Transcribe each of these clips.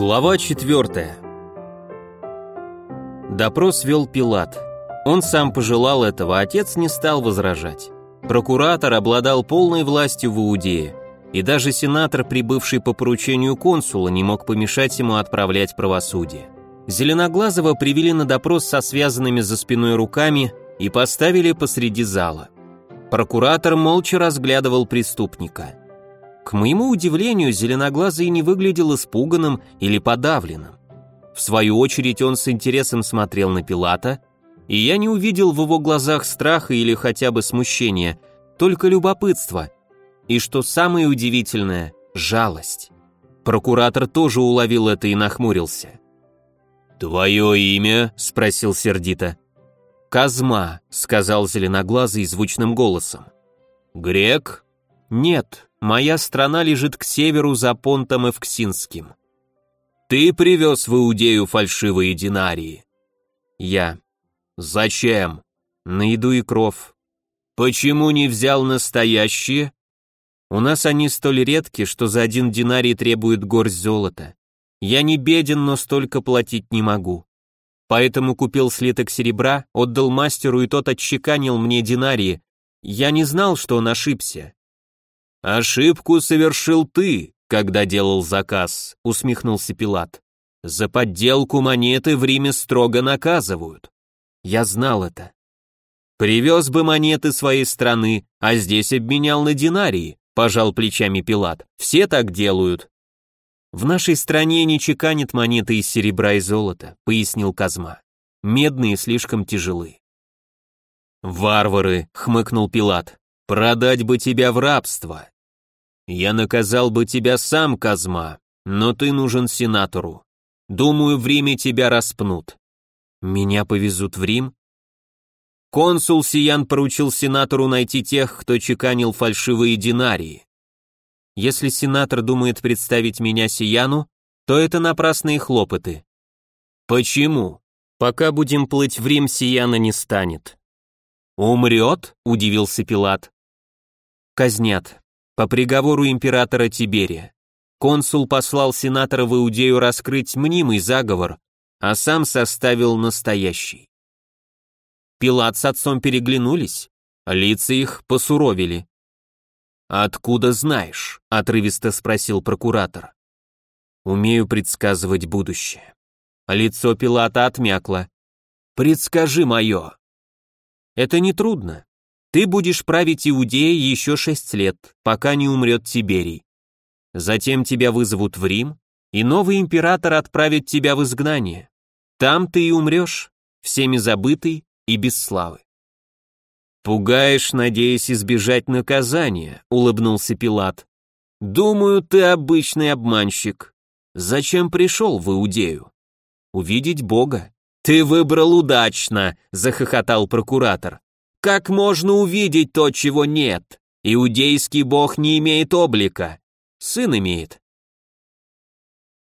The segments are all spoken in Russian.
Глава 4. Допрос вел Пилат. Он сам пожелал этого, отец не стал возражать. Прокуратор обладал полной властью в Иудее, и даже сенатор, прибывший по поручению консула, не мог помешать ему отправлять правосудие. Зеленоглазого привели на допрос со связанными за спиной руками и поставили посреди зала. Прокуратор молча разглядывал преступника. К моему удивлению, Зеленоглазый не выглядел испуганным или подавленным. В свою очередь он с интересом смотрел на Пилата, и я не увидел в его глазах страха или хотя бы смущения, только любопытство. И что самое удивительное – жалость. Прокуратор тоже уловил это и нахмурился. «Твое имя?» – спросил сердито. «Казма», — сказал зеленоглазый звучным голосом. «Грек?» «Нет, моя страна лежит к северу за понтом Эвксинским». «Ты привез в Иудею фальшивые динарии?» «Я». «Зачем?» «На еду и кров». «Почему не взял настоящие?» «У нас они столь редки, что за один динарий требует горсть золота. Я не беден, но столько платить не могу. Поэтому купил слиток серебра, отдал мастеру, и тот отчеканил мне динарии. Я не знал, что он ошибся. «Ошибку совершил ты, когда делал заказ», — усмехнулся Пилат. «За подделку монеты в Риме строго наказывают». Я знал это. «Привез бы монеты своей страны, а здесь обменял на динарии», — пожал плечами Пилат. «Все так делают». «В нашей стране не чеканят монеты из серебра и золота», — пояснил Казма. «Медные слишком тяжелы». «Варвары», — хмыкнул Пилат, — «продать бы тебя в рабство. Я наказал бы тебя сам, Казма, но ты нужен сенатору. Думаю, в Риме тебя распнут». «Меня повезут в Рим?» Консул Сиян поручил сенатору найти тех, кто чеканил фальшивые динарии. Если сенатор думает представить меня Сияну, то это напрасные хлопоты. Почему? Пока будем плыть в Рим, Сияна не станет. Умрет? Удивился Пилат. Казнят. По приговору императора Тиберия. Консул послал сенатора в Иудею раскрыть мнимый заговор, а сам составил настоящий. Пилат с отцом переглянулись, лица их посуровили. «Откуда знаешь?» — отрывисто спросил прокуратор. «Умею предсказывать будущее». Лицо Пилата отмякло. «Предскажи мое». «Это нетрудно. Ты будешь править Иудеей еще шесть лет, пока не умрет Тиберий. Затем тебя вызовут в Рим, и новый император отправит тебя в изгнание. Там ты и умрешь, всеми забытый и без славы. «Пугаешь, надеясь избежать наказания», — улыбнулся Пилат. «Думаю, ты обычный обманщик. Зачем пришел в Иудею?» «Увидеть Бога». «Ты выбрал удачно», — захохотал прокуратор. «Как можно увидеть то, чего нет? Иудейский бог не имеет облика. Сын имеет».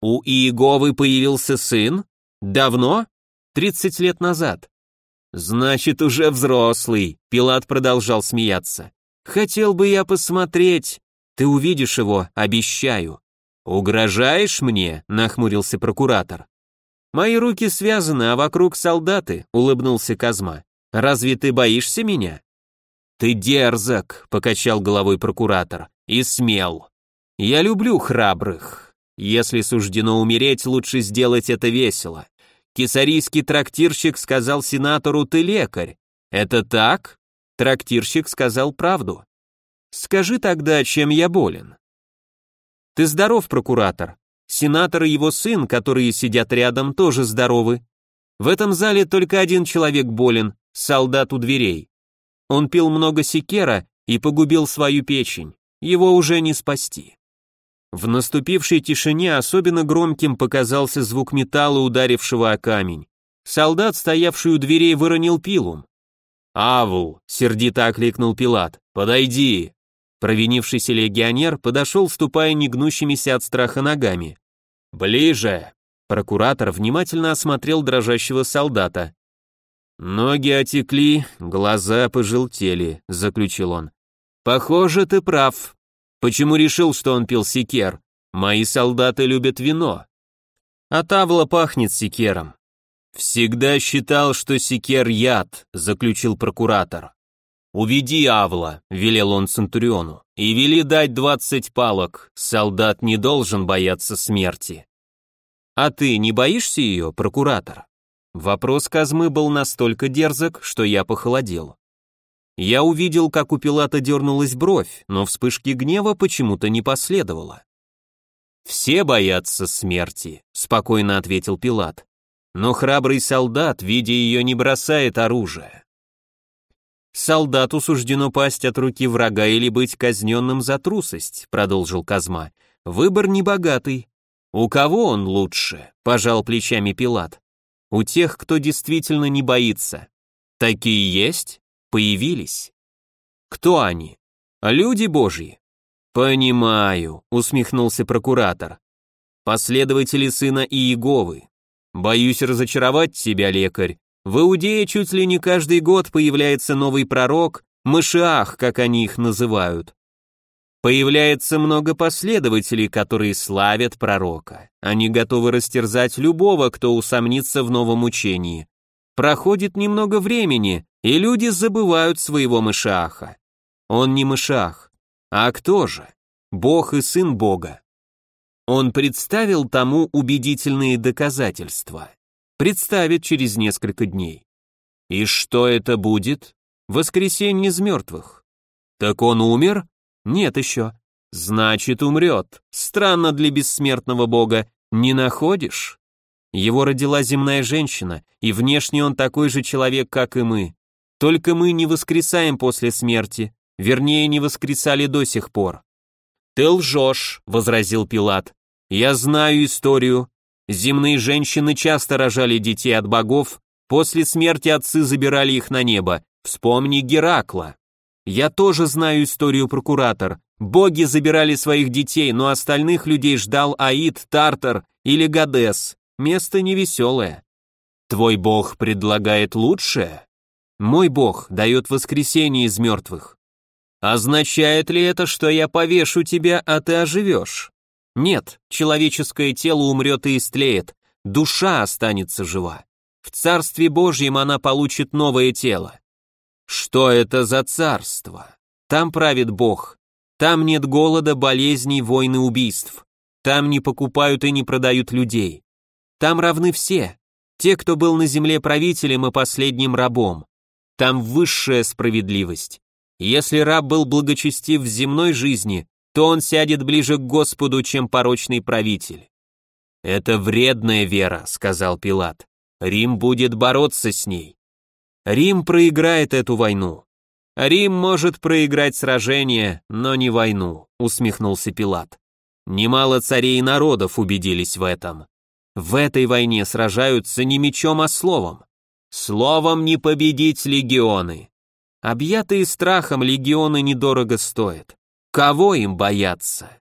«У Иеговы появился сын? Давно?» «Тридцать лет назад». «Значит, уже взрослый», — Пилат продолжал смеяться. «Хотел бы я посмотреть. Ты увидишь его, обещаю». «Угрожаешь мне?» — нахмурился прокуратор. «Мои руки связаны, а вокруг солдаты», — улыбнулся Казма. «Разве ты боишься меня?» «Ты дерзок», — покачал головой прокуратор, — «и смел. Я люблю храбрых. Если суждено умереть, лучше сделать это весело. Кесарийский трактирщик сказал сенатору «ты лекарь». Это так? Трактирщик сказал правду. Скажи тогда, чем я болен. Ты здоров, прокуратор. Сенатор и его сын, которые сидят рядом, тоже здоровы. В этом зале только один человек болен, солдат у дверей. Он пил много секера и погубил свою печень. Его уже не спасти. В наступившей тишине особенно громким показался звук металла, ударившего о камень. Солдат, стоявший у дверей, выронил пилум. «Аву!» — сердито окликнул Пилат. «Подойди!» Провинившийся легионер подошел, ступая негнущимися от страха ногами. «Ближе!» Прокуратор внимательно осмотрел дрожащего солдата. «Ноги отекли, глаза пожелтели», — заключил он. «Похоже, ты прав. Почему решил, что он пил секер? Мои солдаты любят вино. А Тавла пахнет секером. Всегда считал, что секер яд, заключил прокуратор. «Уведи Авла», — велел он Центуриону, — «и вели дать двадцать палок, солдат не должен бояться смерти». «А ты не боишься ее, прокуратор?» Вопрос Казмы был настолько дерзок, что я похолодел. Я увидел, как у Пилата дернулась бровь, но вспышки гнева почему-то не последовало. «Все боятся смерти», — спокойно ответил Пилат. «Но храбрый солдат, видя ее, не бросает оружие. «Солдату суждено пасть от руки врага или быть казненным за трусость», — продолжил Казма. «Выбор небогатый». «У кого он лучше?» — пожал плечами Пилат. «У тех, кто действительно не боится. Такие есть? Появились. Кто они? Люди Божьи». «Понимаю», — усмехнулся прокуратор. «Последователи сына Иеговы. Боюсь разочаровать тебя, лекарь, в Иудее чуть ли не каждый год появляется новый пророк, Машиах, как они их называют. Появляется много последователей, которые славят пророка. Они готовы растерзать любого, кто усомнится в новом учении. Проходит немного времени, и люди забывают своего Машиаха. Он не Машиах. А кто же? Бог и Сын Бога. Он представил тому убедительные доказательства представит через несколько дней. И что это будет? Воскресенье из мертвых. Так он умер? Нет еще. Значит, умрет. Странно для бессмертного бога. Не находишь? Его родила земная женщина, и внешне он такой же человек, как и мы. Только мы не воскресаем после смерти, вернее, не воскресали до сих пор. «Ты лжешь», — возразил Пилат. «Я знаю историю, Земные женщины часто рожали детей от богов, после смерти отцы забирали их на небо. Вспомни Геракла. Я тоже знаю историю прокуратор. Боги забирали своих детей, но остальных людей ждал Аид, Тартар или Гадес. Место невеселое. Твой бог предлагает лучшее? Мой бог дает воскресение из мертвых. Означает ли это, что я повешу тебя, а ты оживешь? Нет, человеческое тело умрет и истлеет, душа останется жива. В Царстве Божьем она получит новое тело. Что это за царство? Там правит Бог. Там нет голода, болезней, войн и убийств. Там не покупают и не продают людей. Там равны все. Те, кто был на земле правителем и последним рабом. Там высшая справедливость. Если раб был благочестив в земной жизни, то он сядет ближе к Господу, чем порочный правитель. «Это вредная вера», — сказал Пилат. «Рим будет бороться с ней. Рим проиграет эту войну. Рим может проиграть сражение, но не войну», — усмехнулся Пилат. Немало царей и народов убедились в этом. В этой войне сражаются не мечом, а словом. Словом не победить легионы. Объятые страхом легионы недорого стоят. Кого им бояться?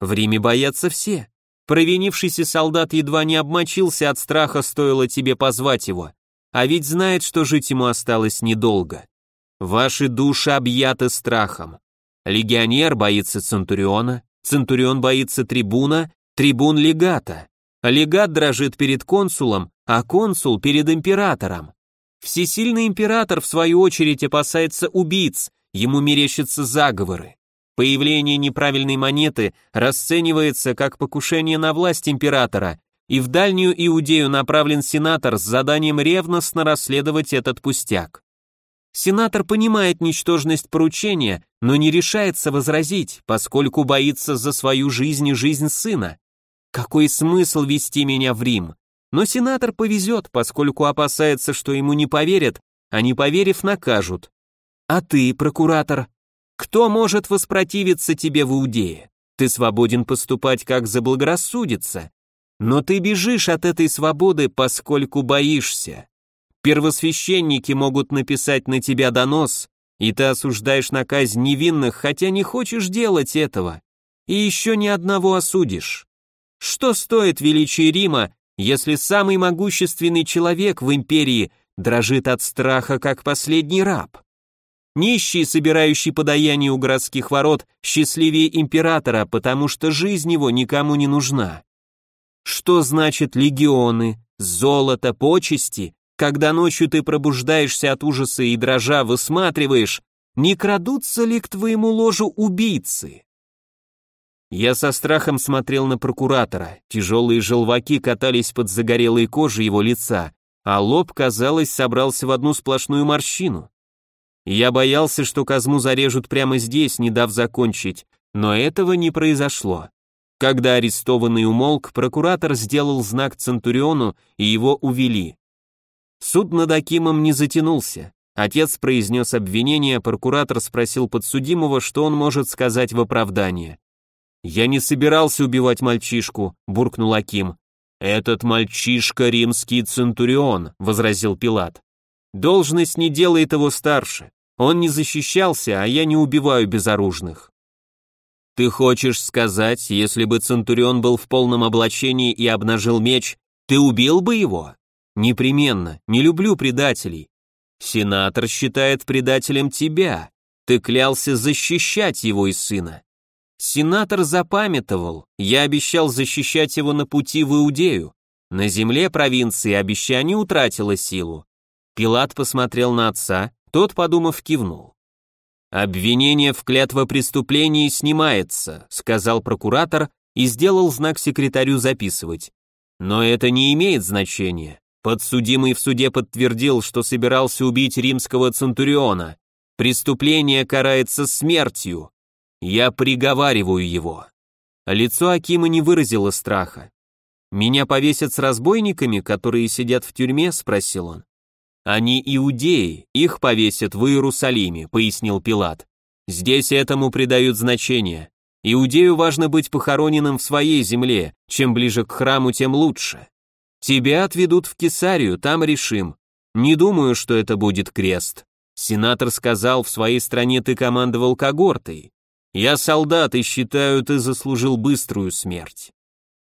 В Риме боятся все. Провинившийся солдат едва не обмочился от страха, стоило тебе позвать его. А ведь знает, что жить ему осталось недолго. Ваши души объяты страхом. Легионер боится Центуриона, Центурион боится трибуна, трибун легата. Легат дрожит перед консулом, а консул перед императором. Всесильный император, в свою очередь, опасается убийц, ему мерещатся заговоры. Появление неправильной монеты расценивается как покушение на власть императора, и в дальнюю Иудею направлен сенатор с заданием ревностно расследовать этот пустяк. Сенатор понимает ничтожность поручения, но не решается возразить, поскольку боится за свою жизнь и жизнь сына. Какой смысл вести меня в Рим? Но сенатор повезет, поскольку опасается, что ему не поверят, а не поверив накажут. А ты, прокуратор, кто может воспротивиться тебе в Иудее? Ты свободен поступать, как заблагорассудится. Но ты бежишь от этой свободы, поскольку боишься. Первосвященники могут написать на тебя донос, и ты осуждаешь на казнь невинных, хотя не хочешь делать этого. И еще ни одного осудишь. Что стоит величие Рима, если самый могущественный человек в империи дрожит от страха, как последний раб? Нищий, собирающий подаяние у городских ворот, счастливее императора, потому что жизнь его никому не нужна. Что значит легионы, золото, почести, когда ночью ты пробуждаешься от ужаса и дрожа высматриваешь, не крадутся ли к твоему ложу убийцы? Я со страхом смотрел на прокуратора, тяжелые желваки катались под загорелой кожей его лица, а лоб, казалось, собрался в одну сплошную морщину. Я боялся, что Казму зарежут прямо здесь, не дав закончить, но этого не произошло. Когда арестованный умолк, прокуратор сделал знак Центуриону, и его увели. Суд над Акимом не затянулся. Отец произнес обвинение, прокуратор спросил подсудимого, что он может сказать в оправдание. «Я не собирался убивать мальчишку», — буркнул Аким. «Этот мальчишка римский центурион», — возразил Пилат. «Должность не делает его старше. Он не защищался, а я не убиваю безоружных». «Ты хочешь сказать, если бы Центурион был в полном облачении и обнажил меч, ты убил бы его?» «Непременно, не люблю предателей. Сенатор считает предателем тебя. Ты клялся защищать его и сына. Сенатор запамятовал, я обещал защищать его на пути в Иудею. На земле провинции обещание утратило силу. Пилат посмотрел на отца, тот, подумав, кивнул. «Обвинение в клятвопреступлении снимается», сказал прокуратор и сделал знак секретарю записывать. «Но это не имеет значения. Подсудимый в суде подтвердил, что собирался убить римского центуриона. Преступление карается смертью. Я приговариваю его. Лицо Акима не выразило страха. «Меня повесят с разбойниками, которые сидят в тюрьме?» – спросил он. «Они иудеи, их повесят в Иерусалиме», – пояснил Пилат. «Здесь этому придают значение. Иудею важно быть похороненным в своей земле, чем ближе к храму, тем лучше. Тебя отведут в Кесарию, там решим. Не думаю, что это будет крест. Сенатор сказал, в своей стране ты командовал когортой. Я солдат и считаю, ты заслужил быструю смерть.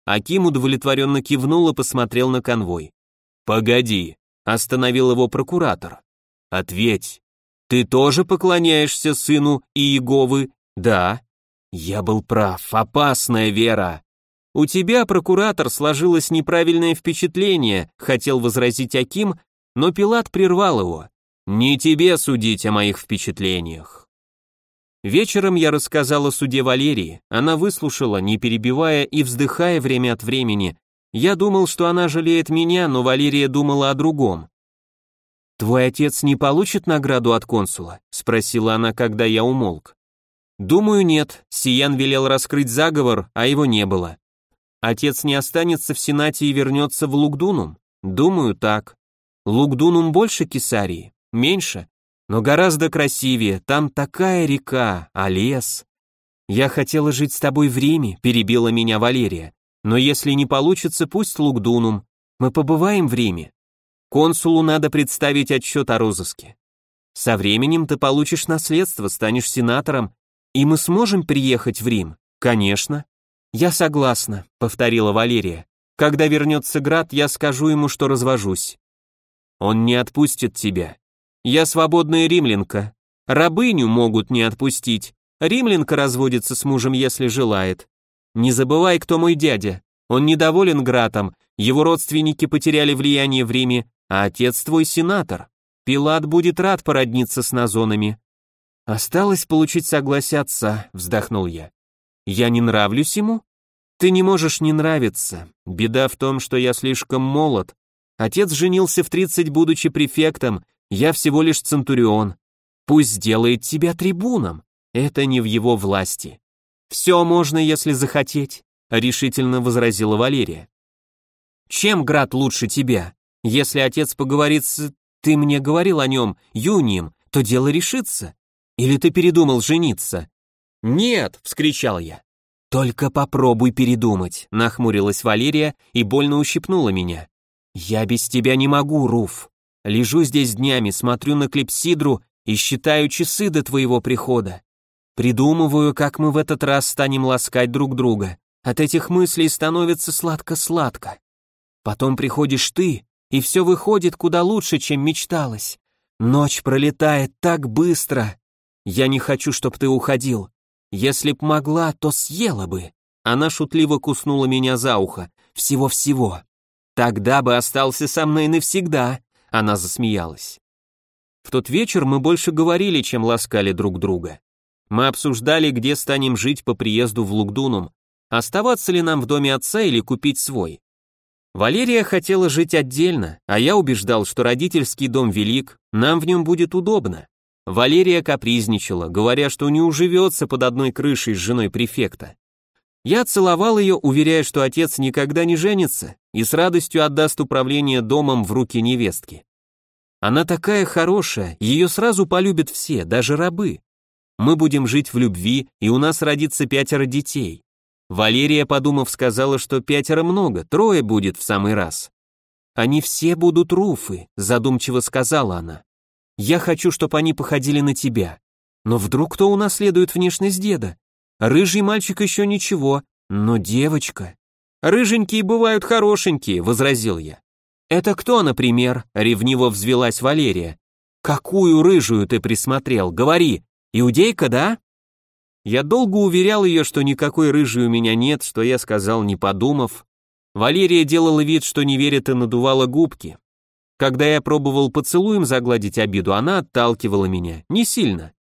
Аким удовлетворенно кивнул и посмотрел на конвой. Погоди, остановил его прокуратор. Ответь, ты тоже поклоняешься сыну Иеговы? Да. Я был прав, опасная вера. «У тебя, прокуратор, сложилось неправильное впечатление», хотел возразить Аким, но Пилат прервал его. «Не тебе судить о моих впечатлениях». Вечером я рассказал о суде Валерии, она выслушала, не перебивая и вздыхая время от времени. Я думал, что она жалеет меня, но Валерия думала о другом. «Твой отец не получит награду от консула?» — спросила она, когда я умолк. «Думаю, нет. Сиян велел раскрыть заговор, а его не было. Отец не останется в Сенате и вернется в Лугдунум? Думаю, так. Лугдунум больше Кесарии? Меньше. Но гораздо красивее, там такая река, а лес. Я хотела жить с тобой в Риме, перебила меня Валерия. Но если не получится, пусть Лугдунум. Мы побываем в Риме. Консулу надо представить отчет о розыске. Со временем ты получишь наследство, станешь сенатором, и мы сможем приехать в Рим. Конечно. «Я согласна», — повторила Валерия. «Когда вернется Град, я скажу ему, что развожусь». «Он не отпустит тебя. Я свободная римлянка. Рабыню могут не отпустить. Римлянка разводится с мужем, если желает. Не забывай, кто мой дядя. Он недоволен Гратом, его родственники потеряли влияние в Риме, а отец твой сенатор. Пилат будет рад породниться с назонами». «Осталось получить согласие отца», — вздохнул я. Я не нравлюсь ему? Ты не можешь не нравиться. Беда в том, что я слишком молод. Отец женился в 30, будучи префектом, я всего лишь центурион. Пусть сделает тебя трибуном. Это не в его власти. Все можно, если захотеть, решительно возразила Валерия. Чем град лучше тебя? Если отец поговорит с... Ты мне говорил о нем, Юнием, то дело решится. Или ты передумал жениться? «Нет!» — вскричал я. «Только попробуй передумать», — нахмурилась Валерия и больно ущипнула меня. «Я без тебя не могу, Руф. Лежу здесь днями, смотрю на клипсидру и считаю часы до твоего прихода. Придумываю, как мы в этот раз станем ласкать друг друга. От этих мыслей становится сладко-сладко. Потом приходишь ты, и все выходит куда лучше, чем мечталось. Ночь пролетает так быстро. Я не хочу, чтобы ты уходил. Если б могла, то съела бы. Она шутливо куснула меня за ухо. всего-всего. Тогда бы остался со мной навсегда, она засмеялась. В тот вечер мы больше говорили, чем ласкали друг друга. Мы обсуждали, где станем жить по приезду в Лугдунум, оставаться ли нам в доме отца или купить свой. Валерия хотела жить отдельно, а я убеждал, что родительский дом велик, нам в нем будет удобно. Валерия капризничала, говоря, что не уживется под одной крышей с женой префекта. Я целовал ее, уверяя, что отец никогда не женится и с радостью отдаст управление домом в руки невестки. Она такая хорошая, ее сразу полюбят все, даже рабы. Мы будем жить в любви, и у нас родится пятеро детей. Валерия, подумав, сказала, что пятеро много, трое будет в самый раз. Они все будут руфы, задумчиво сказала она. Я хочу, чтобы они походили на тебя. Но вдруг кто унаследует внешность деда? Рыжий мальчик еще ничего, но девочка. Рыженькие бывают хорошенькие, возразил я. Это кто, например? Ревниво взвелась Валерия. Какую рыжую ты присмотрел? Говори. Иудейка, да? Я долго уверял ее, что никакой рыжей у меня нет, что я сказал, не подумав. Валерия делала вид, что не верит и надувала губки. Когда я пробовал поцелуем загладить обиду, она отталкивала меня, не сильно.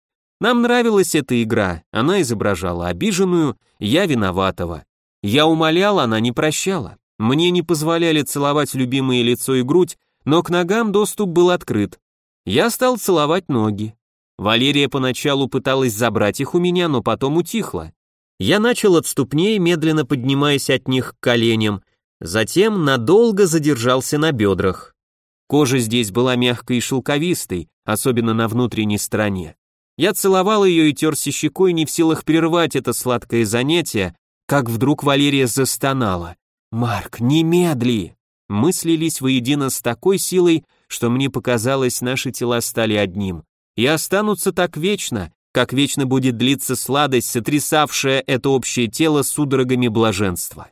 Нам нравилась эта игра, она изображала обиженную, я виноватого. Я умолял, она не прощала. Мне не позволяли целовать любимое лицо и грудь, но к ногам доступ был открыт. Я стал целовать ноги. Валерия поначалу пыталась забрать их у меня, но потом утихла. Я начал от ступней, медленно поднимаясь от них к коленям, затем надолго задержался на бедрах. Кожа здесь была мягкой и шелковистой, особенно на внутренней стороне. Я целовал ее и терся щекой, не в силах прервать это сладкое занятие, как вдруг Валерия застонала. «Марк, немедли!» Мы слились воедино с такой силой, что мне показалось, наши тела стали одним. И останутся так вечно, как вечно будет длиться сладость, сотрясавшая это общее тело судорогами блаженства.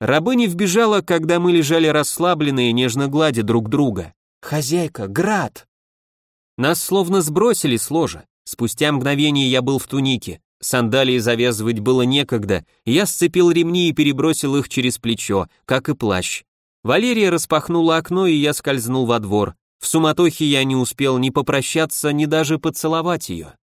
Рабыня вбежала, когда мы лежали расслабленные, нежно гладя друг друга. «Хозяйка, град!» Нас словно сбросили с ложа. Спустя мгновение я был в тунике. Сандалии завязывать было некогда, я сцепил ремни и перебросил их через плечо, как и плащ. Валерия распахнула окно, и я скользнул во двор. В суматохе я не успел ни попрощаться, ни даже поцеловать ее.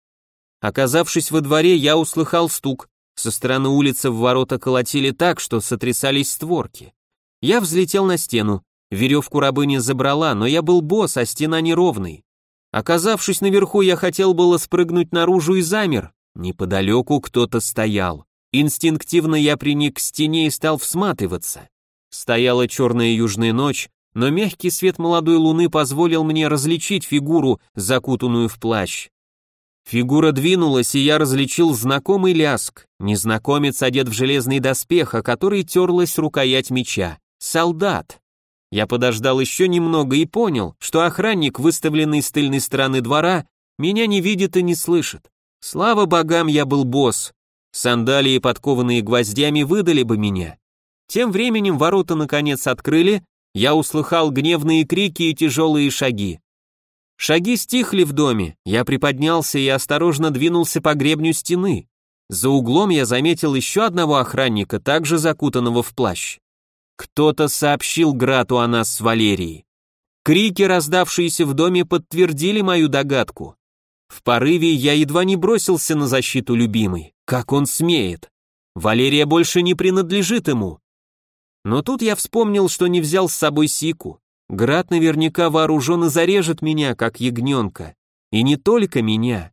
Оказавшись во дворе, я услыхал стук. Со стороны улицы в ворота колотили так, что сотрясались створки. Я взлетел на стену. Веревку рабыня забрала, но я был босс, а стена неровной. Оказавшись наверху, я хотел было спрыгнуть наружу и замер. Неподалеку кто-то стоял. Инстинктивно я приник к стене и стал всматриваться. Стояла черная южная ночь, но мягкий свет молодой луны позволил мне различить фигуру, закутанную в плащ. Фигура двинулась, и я различил знакомый ляск. Незнакомец одет в железный доспех, о который терлась рукоять меча. Солдат. Я подождал еще немного и понял, что охранник, выставленный с тыльной стороны двора, меня не видит и не слышит. Слава богам, я был босс. Сандалии, подкованные гвоздями, выдали бы меня. Тем временем ворота наконец открыли, я услыхал гневные крики и тяжелые шаги. Шаги стихли в доме, я приподнялся и осторожно двинулся по гребню стены. За углом я заметил еще одного охранника, также закутанного в плащ. Кто-то сообщил Грату о нас с Валерией. Крики, раздавшиеся в доме, подтвердили мою догадку. В порыве я едва не бросился на защиту любимой. Как он смеет? Валерия больше не принадлежит ему. Но тут я вспомнил, что не взял с собой Сику. Град наверняка вооружен и зарежет меня, как ягненка. И не только меня.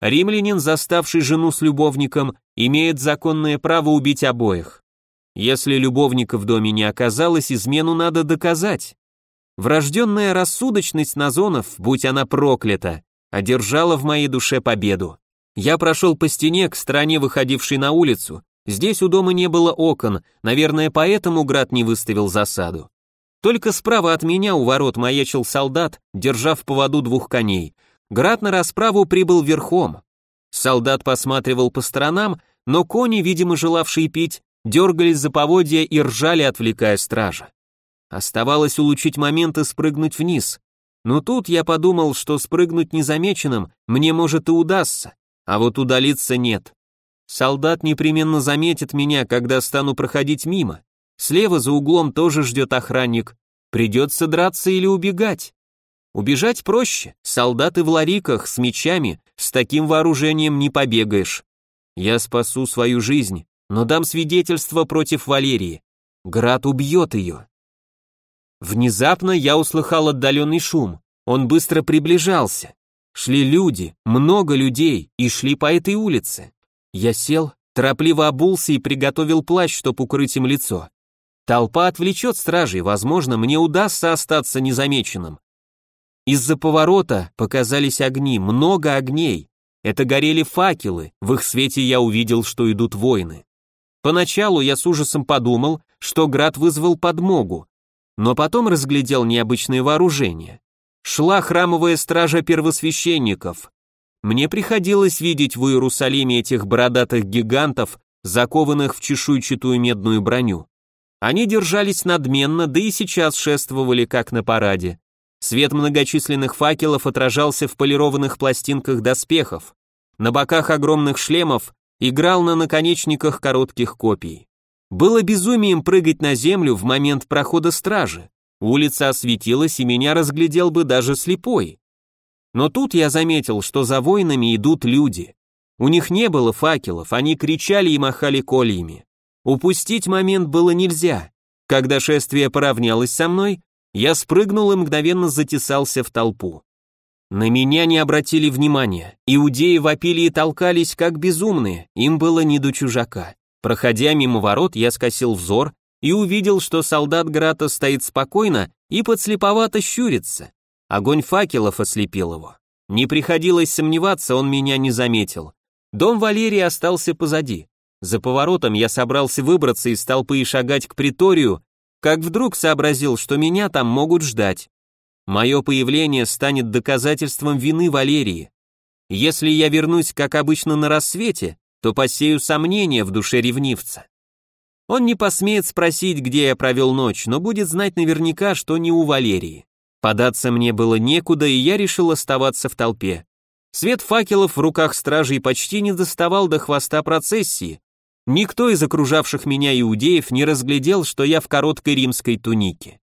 Римлянин, заставший жену с любовником, имеет законное право убить обоих. Если любовника в доме не оказалось, измену надо доказать. Врожденная рассудочность Назонов, будь она проклята, одержала в моей душе победу. Я прошел по стене к стороне, выходившей на улицу. Здесь у дома не было окон, наверное, поэтому Град не выставил засаду. Только справа от меня у ворот маячил солдат, держа в поводу двух коней. Град на расправу прибыл верхом. Солдат посматривал по сторонам, но кони, видимо, желавшие пить, дергались за поводья и ржали, отвлекая стража. Оставалось улучшить момент и спрыгнуть вниз. Но тут я подумал, что спрыгнуть незамеченным мне может и удастся, а вот удалиться нет. Солдат непременно заметит меня, когда стану проходить мимо. Слева за углом тоже ждет охранник. Придется драться или убегать. Убежать проще. Солдаты в лариках с мечами, с таким вооружением не побегаешь. Я спасу свою жизнь, но дам свидетельство против Валерии. Град убьет ее. Внезапно я услыхал отдаленный шум. Он быстро приближался. Шли люди, много людей, и шли по этой улице. Я сел, торопливо обулся и приготовил плащ, чтобы укрыть им лицо. Толпа отвлечет стражей, возможно, мне удастся остаться незамеченным. Из-за поворота показались огни, много огней. Это горели факелы, в их свете я увидел, что идут войны. Поначалу я с ужасом подумал, что град вызвал подмогу, но потом разглядел необычное вооружение. Шла храмовая стража первосвященников. Мне приходилось видеть в Иерусалиме этих бородатых гигантов, закованных в чешуйчатую медную броню. Они держались надменно, да и сейчас шествовали как на параде. Свет многочисленных факелов отражался в полированных пластинках доспехов. На боках огромных шлемов играл на наконечниках коротких копий. Было безумием прыгать на землю в момент прохода стражи. Улица осветилась, и меня разглядел бы даже слепой. Но тут я заметил, что за воинами идут люди. У них не было факелов, они кричали и махали кольями. Упустить момент было нельзя. Когда шествие поравнялось со мной, я спрыгнул и мгновенно затесался в толпу. На меня не обратили внимания. Иудеи вопили и толкались, как безумные, им было не до чужака. Проходя мимо ворот, я скосил взор и увидел, что солдат Грата стоит спокойно и подслеповато щурится. Огонь факелов ослепил его. Не приходилось сомневаться, он меня не заметил. Дом Валерии остался позади. За поворотом я собрался выбраться из толпы и шагать к приторию, как вдруг сообразил, что меня там могут ждать. Мое появление станет доказательством вины Валерии. Если я вернусь, как обычно, на рассвете, то посею сомнения в душе ревнивца. Он не посмеет спросить, где я провел ночь, но будет знать наверняка, что не у Валерии. Податься мне было некуда, и я решил оставаться в толпе. Свет факелов в руках стражей почти не доставал до хвоста процессии. Никто из окружавших меня иудеев не разглядел, что я в короткой римской тунике.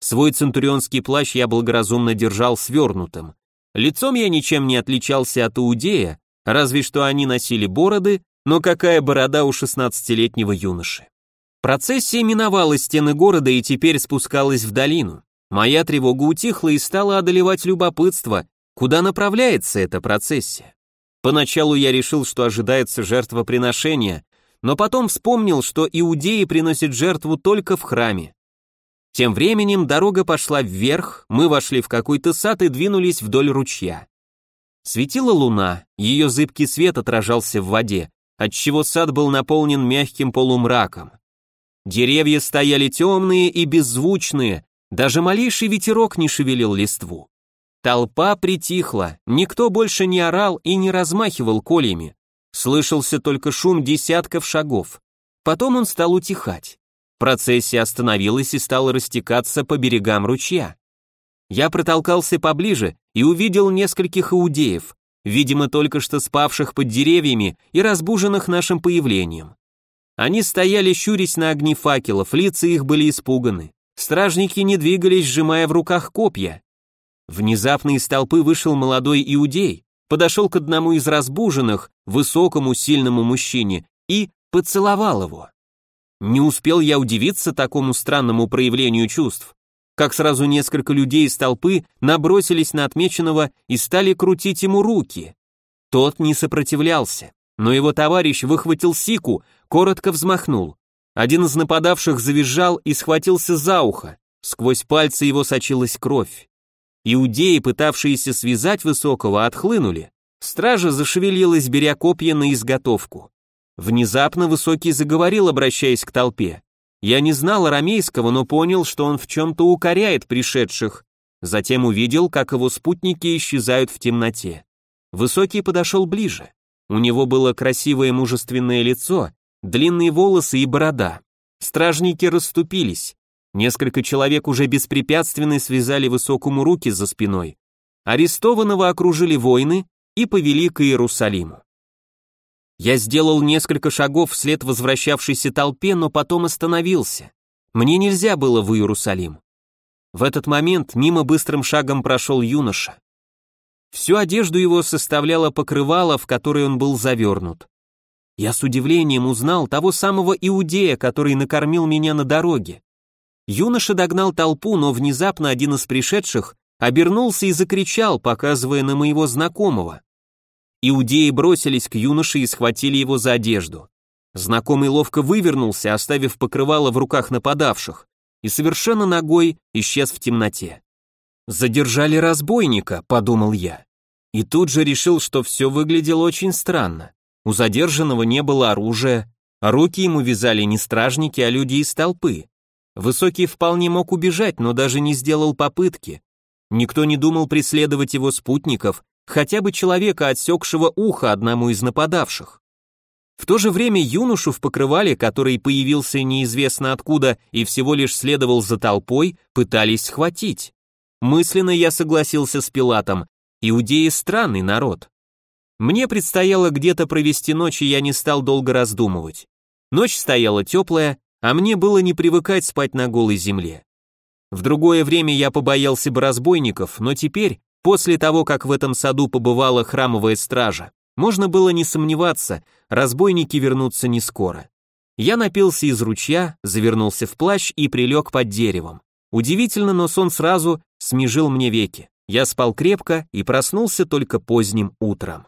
Свой центурионский плащ я благоразумно держал свернутым. Лицом я ничем не отличался от иудея, Разве что они носили бороды, но какая борода у 16-летнего юноши. Процессия миновала стены города и теперь спускалась в долину. Моя тревога утихла и стала одолевать любопытство, куда направляется эта процессия. Поначалу я решил, что ожидается жертвоприношение, но потом вспомнил, что иудеи приносят жертву только в храме. Тем временем дорога пошла вверх, мы вошли в какой-то сад и двинулись вдоль ручья. Светила луна, ее зыбкий свет отражался в воде, отчего сад был наполнен мягким полумраком. Деревья стояли темные и беззвучные, даже малейший ветерок не шевелил листву. Толпа притихла, никто больше не орал и не размахивал кольями. Слышался только шум десятков шагов. Потом он стал утихать. Процессия остановилась и стала растекаться по берегам ручья. Я протолкался поближе и увидел нескольких иудеев, видимо, только что спавших под деревьями и разбуженных нашим появлением. Они стояли, щурясь на огни факелов, лица их были испуганы. Стражники не двигались, сжимая в руках копья. Внезапно из толпы вышел молодой иудей, подошел к одному из разбуженных, высокому, сильному мужчине, и поцеловал его. Не успел я удивиться такому странному проявлению чувств как сразу несколько людей из толпы набросились на отмеченного и стали крутить ему руки. Тот не сопротивлялся, но его товарищ выхватил сику, коротко взмахнул. Один из нападавших завизжал и схватился за ухо, сквозь пальцы его сочилась кровь. Иудеи, пытавшиеся связать Высокого, отхлынули. Стража зашевелилась, беря копья на изготовку. Внезапно Высокий заговорил, обращаясь к толпе. Я не знал арамейского, но понял, что он в чем-то укоряет пришедших. Затем увидел, как его спутники исчезают в темноте. Высокий подошел ближе. У него было красивое мужественное лицо, длинные волосы и борода. Стражники расступились. Несколько человек уже беспрепятственно связали высокому руки за спиной. Арестованного окружили воины и повели к Иерусалиму. Я сделал несколько шагов вслед возвращавшейся толпе, но потом остановился. Мне нельзя было в Иерусалим. В этот момент мимо быстрым шагом прошел юноша. Всю одежду его составляло покрывало, в которое он был завернут. Я с удивлением узнал того самого иудея, который накормил меня на дороге. Юноша догнал толпу, но внезапно один из пришедших обернулся и закричал, показывая на моего знакомого. Иудеи бросились к юноше и схватили его за одежду. Знакомый ловко вывернулся, оставив покрывало в руках нападавших, и совершенно ногой исчез в темноте. «Задержали разбойника», — подумал я. И тут же решил, что все выглядело очень странно. У задержанного не было оружия, а руки ему вязали не стражники, а люди из толпы. Высокий вполне мог убежать, но даже не сделал попытки. Никто не думал преследовать его спутников, хотя бы человека, отсекшего ухо одному из нападавших. В то же время юношу в покрывале, который появился неизвестно откуда и всего лишь следовал за толпой, пытались схватить. Мысленно я согласился с Пилатом, иудеи странный народ. Мне предстояло где-то провести ночь, и я не стал долго раздумывать. Ночь стояла теплая, а мне было не привыкать спать на голой земле. В другое время я побоялся бы разбойников, но теперь, после того, как в этом саду побывала храмовая стража, можно было не сомневаться, разбойники вернутся не скоро. Я напился из ручья, завернулся в плащ и прилег под деревом. Удивительно, но сон сразу смежил мне веки. Я спал крепко и проснулся только поздним утром.